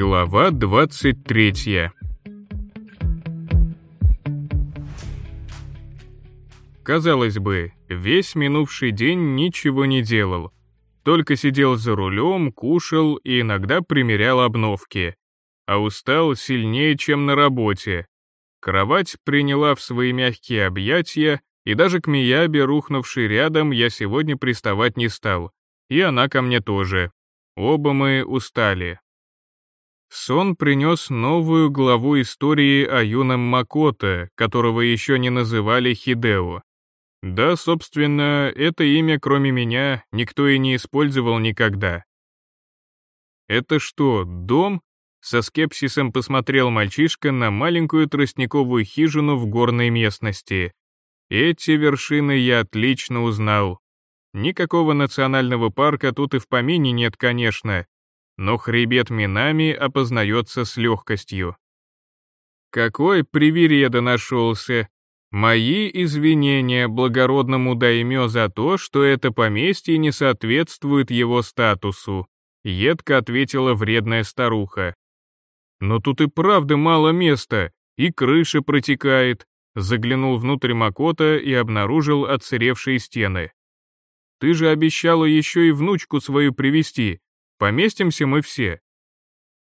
Глава 23 Казалось бы, весь минувший день ничего не делал. Только сидел за рулем, кушал и иногда примерял обновки. А устал сильнее, чем на работе. Кровать приняла в свои мягкие объятия, и даже к Миябе, рухнувшей рядом, я сегодня приставать не стал. И она ко мне тоже. Оба мы устали. Сон принес новую главу истории о юном Макото, которого еще не называли Хидео. Да, собственно, это имя, кроме меня, никто и не использовал никогда. «Это что, дом?» Со скепсисом посмотрел мальчишка на маленькую тростниковую хижину в горной местности. Эти вершины я отлично узнал. Никакого национального парка тут и в помине нет, конечно, но хребет Минами опознается с легкостью. Какой привереда нашелся, Мои извинения благородному даймё за то, что это поместье не соответствует его статусу, едко ответила вредная старуха. Но тут и правда мало места, и крыша протекает, заглянул внутрь Макота и обнаружил отсыревшие стены. Ты же обещала еще и внучку свою привести. Поместимся мы все.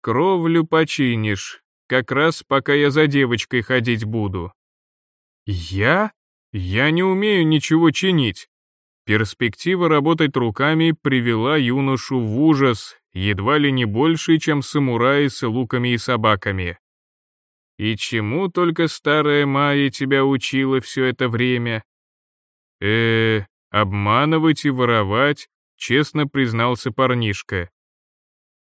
Кровлю починишь, как раз пока я за девочкой ходить буду. Я? Я не умею ничего чинить. Перспектива работать руками привела юношу в ужас, едва ли не больше, чем самураи с луками и собаками. И чему только старая Майя тебя учила все это время? э обманывать и воровать, честно признался парнишка.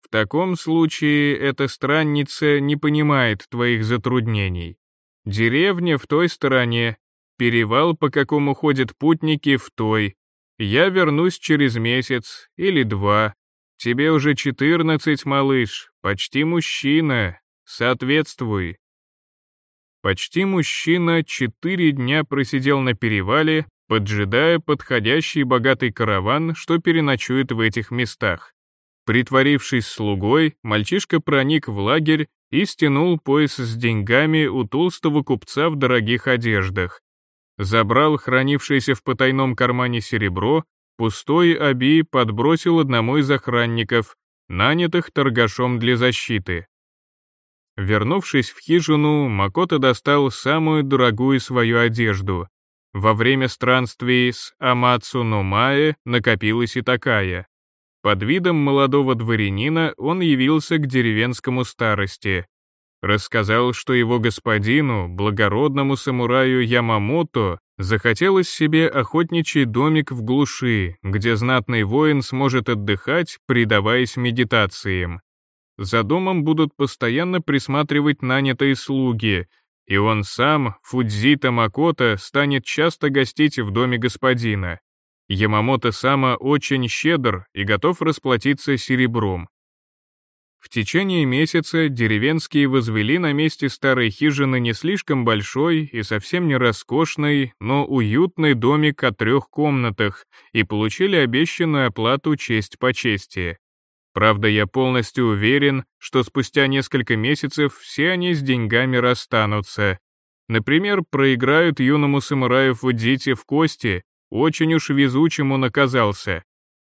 В таком случае эта странница не понимает твоих затруднений. Деревня в той стороне, перевал, по какому ходят путники, в той. Я вернусь через месяц или два. Тебе уже четырнадцать, малыш, почти мужчина, соответствуй. Почти мужчина четыре дня просидел на перевале, поджидая подходящий богатый караван, что переночует в этих местах. Притворившись слугой, мальчишка проник в лагерь и стянул пояс с деньгами у толстого купца в дорогих одеждах. Забрал хранившееся в потайном кармане серебро, пустой оби подбросил одному из охранников, нанятых торгашом для защиты. Вернувшись в хижину, Макото достал самую дорогую свою одежду. Во время странствий с Амацу Номае накопилась и такая. Под видом молодого дворянина он явился к деревенскому старости. Рассказал, что его господину, благородному самураю Ямамото, захотелось себе охотничий домик в глуши, где знатный воин сможет отдыхать, предаваясь медитациям. За домом будут постоянно присматривать нанятые слуги, и он сам, Фудзита Макото, станет часто гостить в доме господина. Ямамото Сама очень щедр и готов расплатиться серебром. В течение месяца деревенские возвели на месте старой хижины не слишком большой и совсем не роскошный, но уютный домик о трех комнатах и получили обещанную оплату честь по чести. Правда, я полностью уверен, что спустя несколько месяцев все они с деньгами расстанутся. Например, проиграют юному самураю Фудзите в кости очень уж везучим он оказался.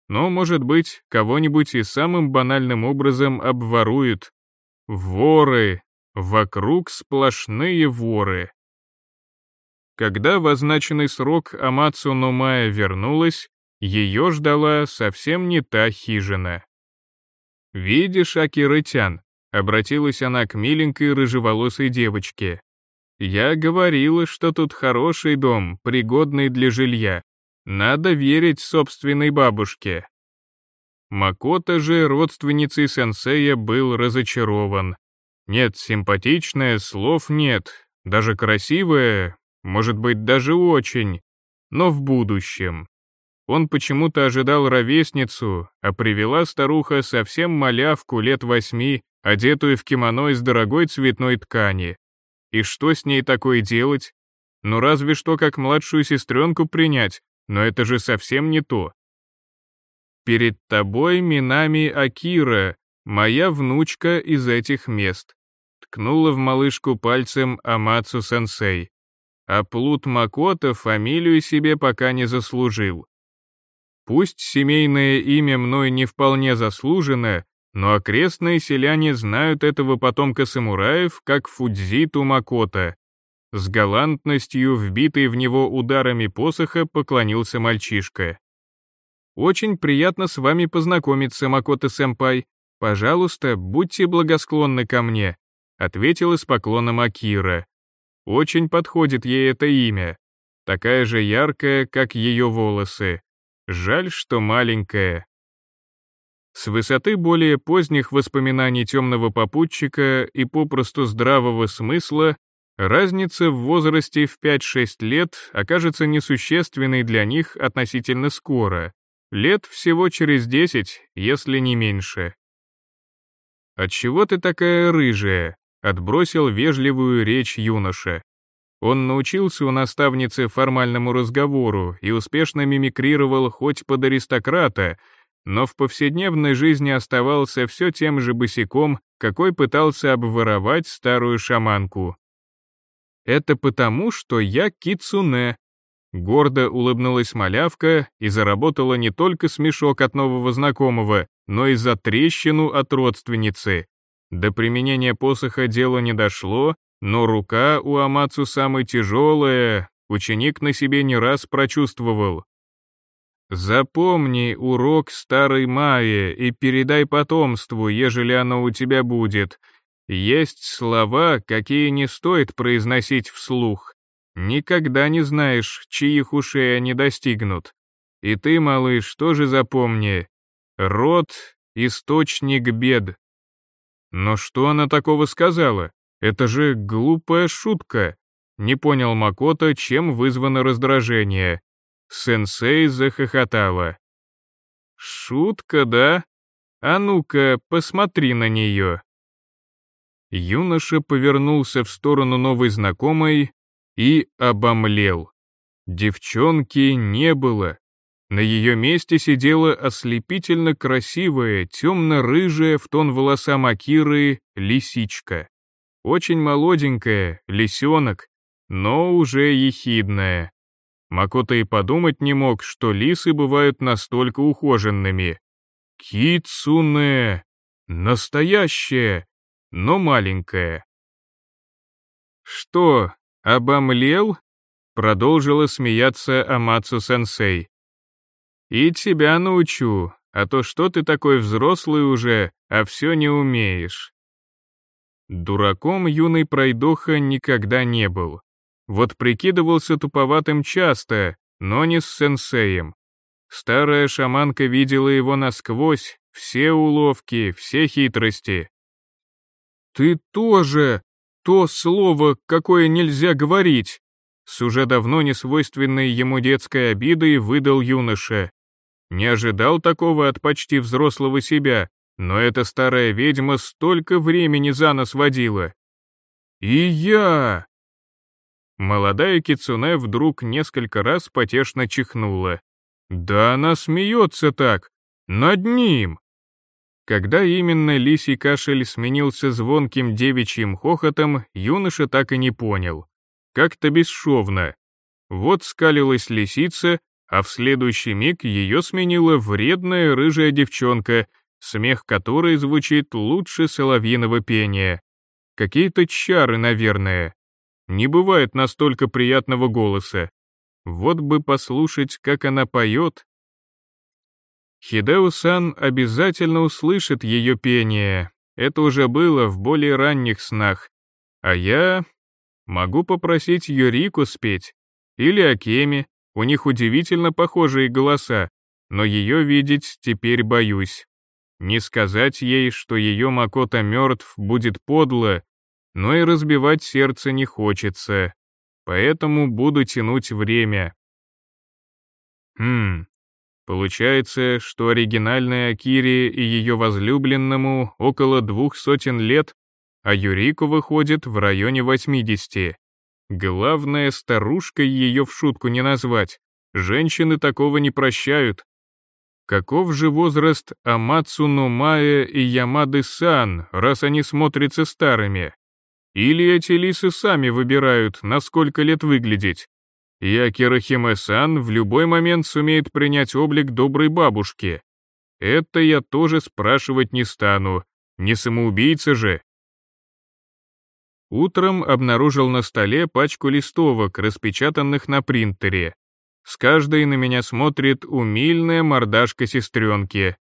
Но, может быть, кого-нибудь и самым банальным образом обворуют. Воры! Вокруг сплошные воры. Когда в означенный срок Амацу Номая вернулась, ее ждала совсем не та хижина. «Видишь, Акирытян», — обратилась она к миленькой рыжеволосой девочке. «Я говорила, что тут хороший дом, пригодный для жилья. Надо верить собственной бабушке. Макото же, родственницей сенсея, был разочарован. Нет, симпатичная, слов нет, даже красивая, может быть, даже очень, но в будущем. Он почему-то ожидал ровесницу, а привела старуха совсем малявку лет восьми, одетую в кимоно из дорогой цветной ткани. И что с ней такое делать? Ну разве что как младшую сестренку принять, но это же совсем не то. Перед тобой Минами Акира, моя внучка из этих мест. Ткнула в малышку пальцем Амацу-сенсей. А Плут Макото фамилию себе пока не заслужил. Пусть семейное имя мной не вполне заслужено, но окрестные селяне знают этого потомка самураев как Фудзиту Макото. С галантностью, вбитой в него ударами посоха, поклонился мальчишка. «Очень приятно с вами познакомиться, Макото-сэмпай. Пожалуйста, будьте благосклонны ко мне», — ответила с поклоном Акира. «Очень подходит ей это имя. Такая же яркая, как ее волосы. Жаль, что маленькая». С высоты более поздних воспоминаний темного попутчика и попросту здравого смысла, разница в возрасте в 5-6 лет окажется несущественной для них относительно скоро, лет всего через 10, если не меньше. «Отчего ты такая рыжая?» — отбросил вежливую речь юноша. Он научился у наставницы формальному разговору и успешно мимикрировал хоть под аристократа, но в повседневной жизни оставался все тем же босиком, какой пытался обворовать старую шаманку. «Это потому, что я кицуне», — гордо улыбнулась малявка и заработала не только смешок от нового знакомого, но и за трещину от родственницы. До применения посоха дело не дошло, но рука у Амацу самая тяжелая, ученик на себе не раз прочувствовал. Запомни урок старой Майи и передай потомству, ежели оно у тебя будет. Есть слова, какие не стоит произносить вслух. Никогда не знаешь, чьих ушей они достигнут. И ты, малыш, тоже запомни. Род — источник бед. Но что она такого сказала? Это же глупая шутка. Не понял Макото, чем вызвано раздражение. Сенсей захохотала. «Шутка, да? А ну-ка, посмотри на нее». Юноша повернулся в сторону новой знакомой и обомлел. Девчонки не было. На ее месте сидела ослепительно красивая, темно-рыжая в тон волосам Акиры лисичка. Очень молоденькая, лисенок, но уже ехидная. Макото и подумать не мог, что лисы бывают настолько ухоженными. Кицуне! Настоящая, но маленькая. «Что, обомлел?» — продолжила смеяться Амацу-сенсей. «И тебя научу, а то что ты такой взрослый уже, а все не умеешь». Дураком юный пройдоха никогда не был. Вот прикидывался туповатым часто, но не с сенсеем. Старая шаманка видела его насквозь, все уловки, все хитрости. «Ты тоже! То слово, какое нельзя говорить!» С уже давно не свойственной ему детской обидой выдал юноша. Не ожидал такого от почти взрослого себя, но эта старая ведьма столько времени за нос водила. «И я!» Молодая кицуне вдруг несколько раз потешно чихнула. «Да она смеется так! Над ним!» Когда именно лисий кашель сменился звонким девичьим хохотом, юноша так и не понял. Как-то бесшовно. Вот скалилась лисица, а в следующий миг ее сменила вредная рыжая девчонка, смех которой звучит лучше соловьиного пения. Какие-то чары, наверное. Не бывает настолько приятного голоса. Вот бы послушать, как она поет. Хидео-сан обязательно услышит ее пение. Это уже было в более ранних снах. А я могу попросить Юрику спеть. Или Акеми, у них удивительно похожие голоса, но ее видеть теперь боюсь. Не сказать ей, что ее Макота мертв, будет подло, но и разбивать сердце не хочется, поэтому буду тянуть время. Хм, получается, что оригинальной Акире и ее возлюбленному около двух сотен лет, а Юрику выходит в районе 80. Главное, старушкой ее в шутку не назвать, женщины такого не прощают. Каков же возраст Амацу Нумая и Ямады-сан, раз они смотрятся старыми? Или эти лисы сами выбирают, на сколько лет выглядеть? И Акирахиме-сан в любой момент сумеет принять облик доброй бабушки. Это я тоже спрашивать не стану, не самоубийца же. Утром обнаружил на столе пачку листовок, распечатанных на принтере. С каждой на меня смотрит умильная мордашка сестренки.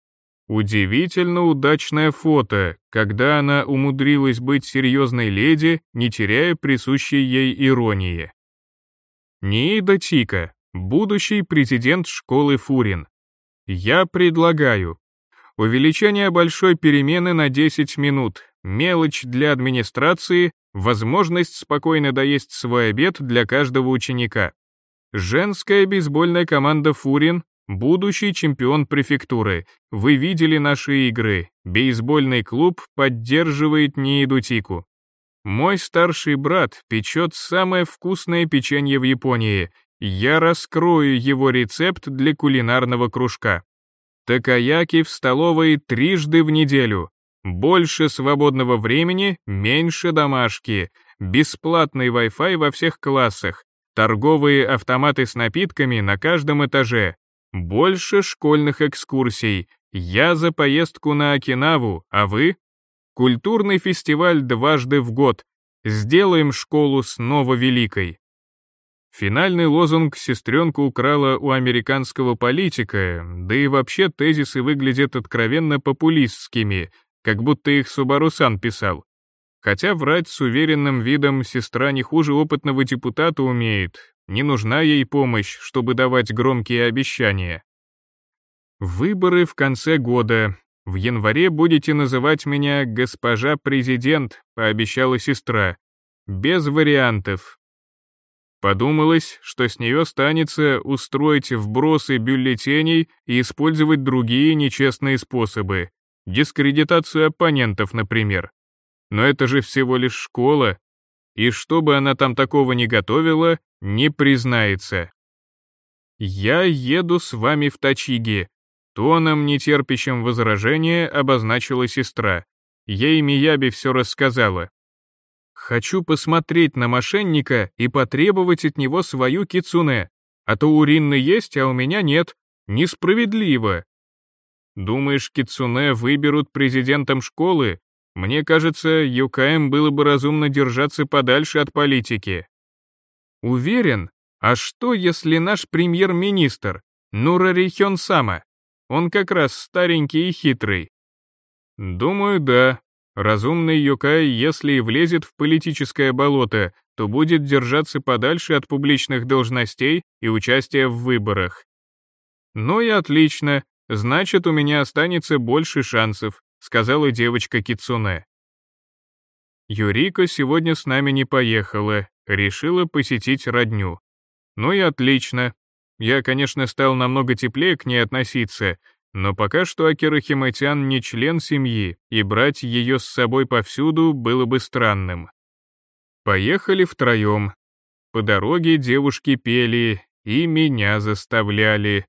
Удивительно удачное фото, когда она умудрилась быть серьезной леди, не теряя присущей ей иронии. Ниида Тика, будущий президент школы Фурин. Я предлагаю. Увеличение большой перемены на 10 минут, мелочь для администрации, возможность спокойно доесть свой обед для каждого ученика. Женская бейсбольная команда «Фурин» — будущий чемпион префектуры. Вы видели наши игры. Бейсбольный клуб поддерживает Ниидутику. Мой старший брат печет самое вкусное печенье в Японии. Я раскрою его рецепт для кулинарного кружка. Такаяки в столовой трижды в неделю. Больше свободного времени, меньше домашки. Бесплатный Wi-Fi во всех классах. Торговые автоматы с напитками на каждом этаже. Больше школьных экскурсий. Я за поездку на Окинаву, а вы? Культурный фестиваль дважды в год. Сделаем школу снова великой. Финальный лозунг сестренка украла у американского политика, да и вообще тезисы выглядят откровенно популистскими, как будто их Субарусан писал. Хотя врать с уверенным видом сестра не хуже опытного депутата умеет, не нужна ей помощь, чтобы давать громкие обещания. Выборы в конце года. В январе будете называть меня «госпожа президент», пообещала сестра. Без вариантов. Подумалось, что с нее станется устроить вбросы бюллетеней и использовать другие нечестные способы. Дискредитацию оппонентов, например. Но это же всего лишь школа, и что бы она там такого не готовила, не признается. «Я еду с вами в Тачиги», — тоном, нетерпящим возражения, обозначила сестра. Ей Мияби все рассказала. «Хочу посмотреть на мошенника и потребовать от него свою кицуне, а то у Ринны есть, а у меня нет. Несправедливо». «Думаешь, кицуне выберут президентом школы?» Мне кажется, ЮКМ было бы разумно держаться подальше от политики. Уверен? А что, если наш премьер-министр, Нурарихён Сама? Он как раз старенький и хитрый. Думаю, да. Разумный Юкай, если и влезет в политическое болото, то будет держаться подальше от публичных должностей и участия в выборах. Ну и отлично, значит, у меня останется больше шансов, сказала девочка Кицуне. Юрика сегодня с нами не поехала, решила посетить родню. Ну и отлично. Я, конечно, стал намного теплее к ней относиться, но пока что Акира Химатян не член семьи, и брать ее с собой повсюду было бы странным. Поехали втроем. По дороге девушки пели и меня заставляли.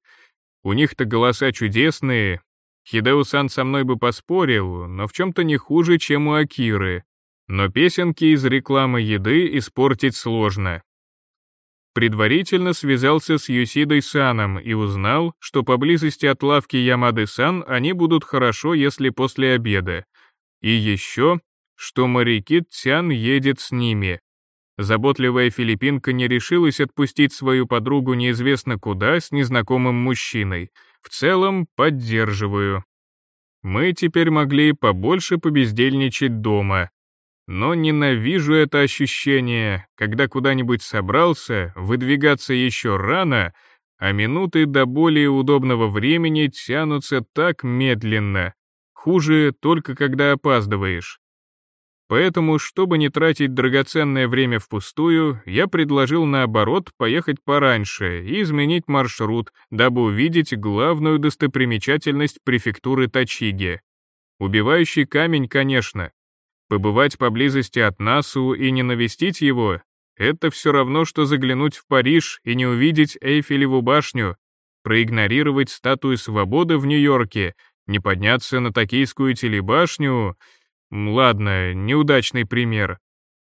У них-то голоса чудесные, Хидео-сан со мной бы поспорил, но в чем-то не хуже, чем у Акиры. Но песенки из рекламы еды испортить сложно. Предварительно связался с Юсидой-саном и узнал, что поблизости от лавки Ямады-сан они будут хорошо, если после обеда. И еще, что моряки Тян едет с ними. Заботливая филиппинка не решилась отпустить свою подругу неизвестно куда с незнакомым мужчиной — в целом поддерживаю. Мы теперь могли побольше побездельничать дома. Но ненавижу это ощущение, когда куда-нибудь собрался, выдвигаться еще рано, а минуты до более удобного времени тянутся так медленно. Хуже только когда опаздываешь. Поэтому, чтобы не тратить драгоценное время впустую, я предложил наоборот поехать пораньше и изменить маршрут, дабы увидеть главную достопримечательность префектуры Тачиги. Убивающий камень, конечно. Побывать поблизости от Насу и не навестить его — это все равно, что заглянуть в Париж и не увидеть Эйфелеву башню. проигнорировать статую свободы в Нью-Йорке, не подняться на Токийскую телебашню... Ладно, неудачный пример.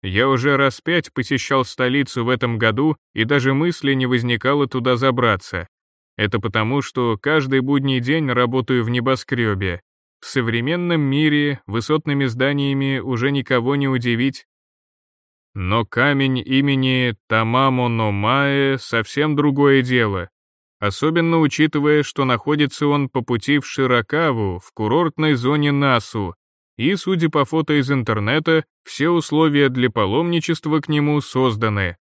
Я уже раз пять посещал столицу в этом году, и даже мысли не возникало туда забраться. Это потому, что каждый будний день работаю в небоскребе. В современном мире высотными зданиями уже никого не удивить. Но камень имени Тамамо Номае совсем другое дело. Особенно учитывая, что находится он по пути в Широкаву, в курортной зоне Насу, и, судя по фото из интернета, все условия для паломничества к нему созданы.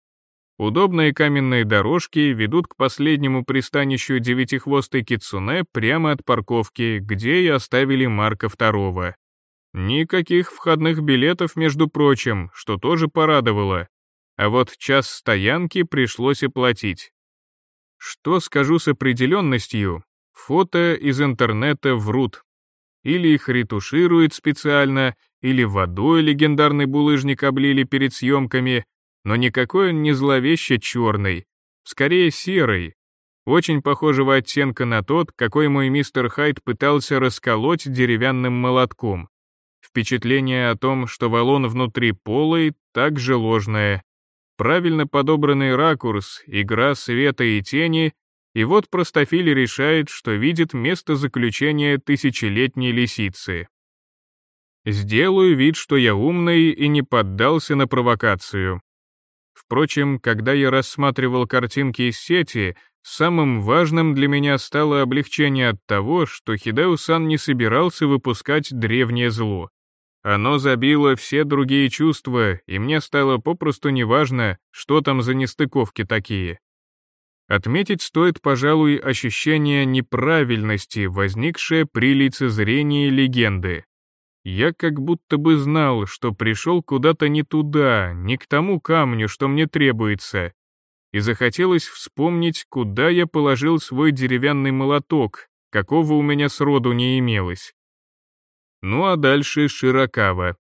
Удобные каменные дорожки ведут к последнему пристанищу девятихвостой кицуне прямо от парковки, где и оставили Марка II. Никаких входных билетов, между прочим, что тоже порадовало. А вот час стоянки пришлось и платить. Что скажу с определенностью, фото из интернета врут. Или их ретушируют специально, или водой легендарный булыжник облили перед съемками, но никакой он не зловеще черный, скорее серый, очень похожего оттенка на тот, какой мой мистер Хайд пытался расколоть деревянным молотком. Впечатление о том, что валон внутри полый, также ложное. Правильно подобранный ракурс, игра света и тени, и вот простофиль решает, что видит место заключения тысячелетней лисицы. Сделаю вид, что я умный и не поддался на провокацию. Впрочем, когда я рассматривал картинки из сети, самым важным для меня стало облегчение от того, что Хидео-сан не собирался выпускать древнее зло. Оно забило все другие чувства, и мне стало попросту неважно, что там за нестыковки такие. Отметить стоит, пожалуй, ощущение неправильности, возникшее при лицезрении легенды. Я как будто бы знал, что пришел куда-то не туда, не к тому камню, что мне требуется, и захотелось вспомнить, куда я положил свой деревянный молоток, какого у меня сроду не имелось. Ну а дальше Широкава.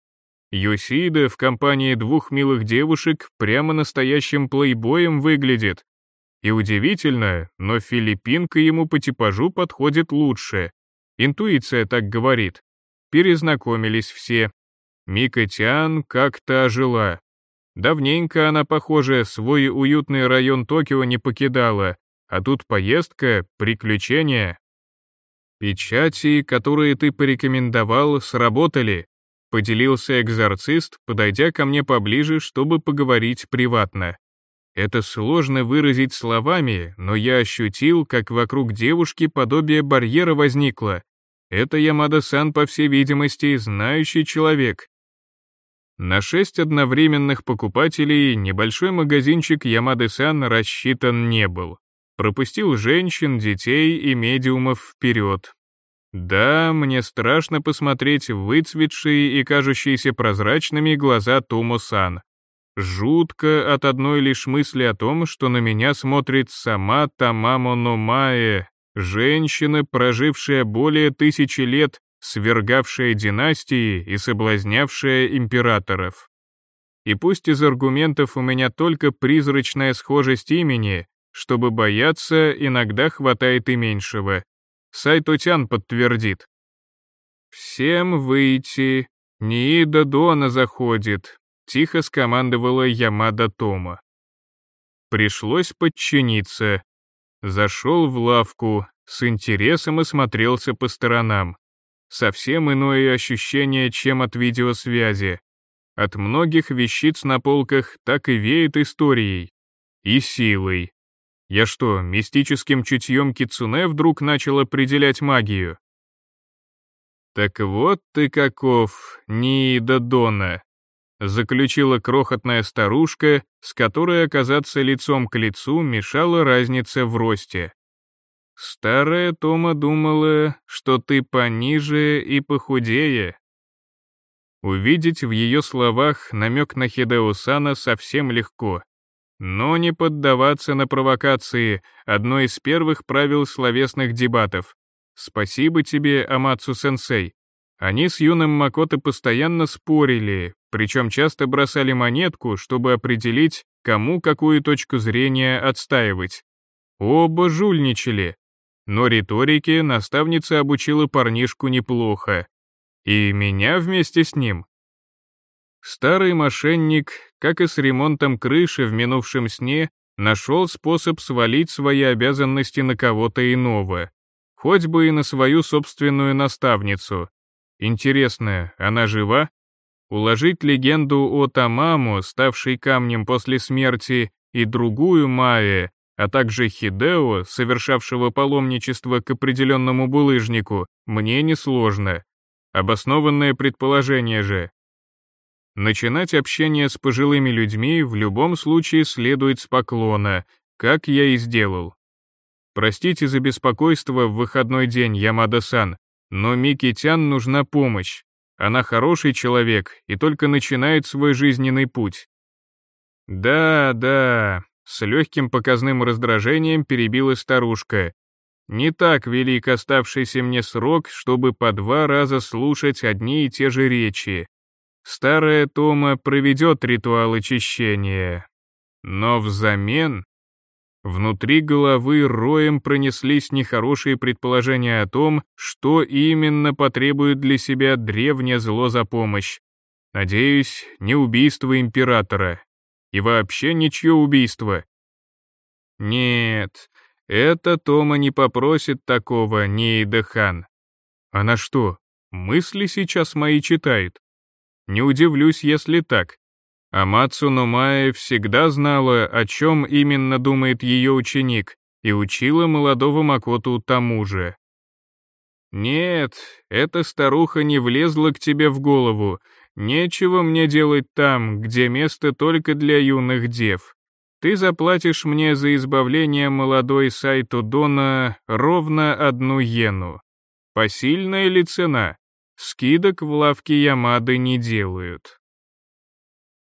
Йосида в компании двух милых девушек прямо настоящим плейбоем выглядит. И удивительно, но филиппинка ему по типажу подходит лучше. Интуиция так говорит. Перезнакомились все. Мика Тиан как-то ожила. Давненько она, похоже, свой уютный район Токио не покидала, а тут поездка, приключения. «Печати, которые ты порекомендовал, сработали», — поделился экзорцист, подойдя ко мне поближе, чтобы поговорить приватно. Это сложно выразить словами, но я ощутил, как вокруг девушки подобие барьера возникло. Это Ямада-сан, по всей видимости, знающий человек. На шесть одновременных покупателей небольшой магазинчик Ямады-сан рассчитан не был пропустил женщин, детей и медиумов вперед. Да, мне страшно посмотреть выцветшие и кажущиеся прозрачными глаза Тумо-сан. Жутко от одной лишь мысли о том, что на меня смотрит сама Тамамо Номае, женщина, прожившая более тысячи лет, свергавшая династии и соблазнявшая императоров. И пусть из аргументов у меня только призрачная схожесть имени, чтобы бояться, иногда хватает и меньшего. Сайтотян подтвердит. «Всем выйти, Ниида Дона заходит», — тихо скомандовала Ямада Тома. Пришлось подчиниться. Зашел в лавку, с интересом осмотрелся по сторонам. Совсем иное ощущение, чем от видеосвязи. От многих вещиц на полках так и веет историей. И силой. Я что, мистическим чутьем Кицуне вдруг начал определять магию? «Так вот ты каков, Ниида Дона», — заключила крохотная старушка, с которой оказаться лицом к лицу мешала разница в росте. Старая Тома думала, что ты пониже и похудее. Увидеть в ее словах намек на Хидеусана совсем легко. Но не поддаваться на провокации — одно из первых правил словесных дебатов. Спасибо тебе, Амацу-сенсей. Они с юным Макото постоянно спорили, причем часто бросали монетку, чтобы определить, кому какую точку зрения отстаивать. Оба жульничали. но риторике наставница обучила парнишку неплохо. И меня вместе с ним. Старый мошенник, как и с ремонтом крыши в минувшем сне, нашел способ свалить свои обязанности на кого-то иного, хоть бы и на свою собственную наставницу. Интересно, она жива? Уложить легенду о Тамаму, ставшей камнем после смерти, и другую Майе, а также Хидео, совершавшего паломничество к определенному булыжнику, мне несложно. Обоснованное предположение же. Начинать общение с пожилыми людьми в любом случае следует с поклона, как я и сделал. Простите за беспокойство в выходной день, Ямада-сан, но Микитян нужна помощь. Она хороший человек и только начинает свой жизненный путь. Да, да, с легким показным раздражением перебила старушка. Не так велик оставшийся мне срок, чтобы по два раза слушать одни и те же речи. Старая Тома проведет ритуал очищения. Но взамен... Внутри головы роем пронеслись нехорошие предположения о том, что именно потребует для себя древнее зло за помощь. Надеюсь, не убийство императора. И вообще ничье убийство. Нет, это Тома не попросит такого, Нейдахан. Она что, мысли сейчас мои читает? Не удивлюсь, если так. Амацу Номае всегда знала, о чем именно думает ее ученик, и учила молодого Макоту тому же. «Нет, эта старуха не влезла к тебе в голову. Нечего мне делать там, где место только для юных дев. Ты заплатишь мне за избавление молодой Сайту Дона ровно одну йену. Посильная ли цена? Скидок в лавке Ямады не делают.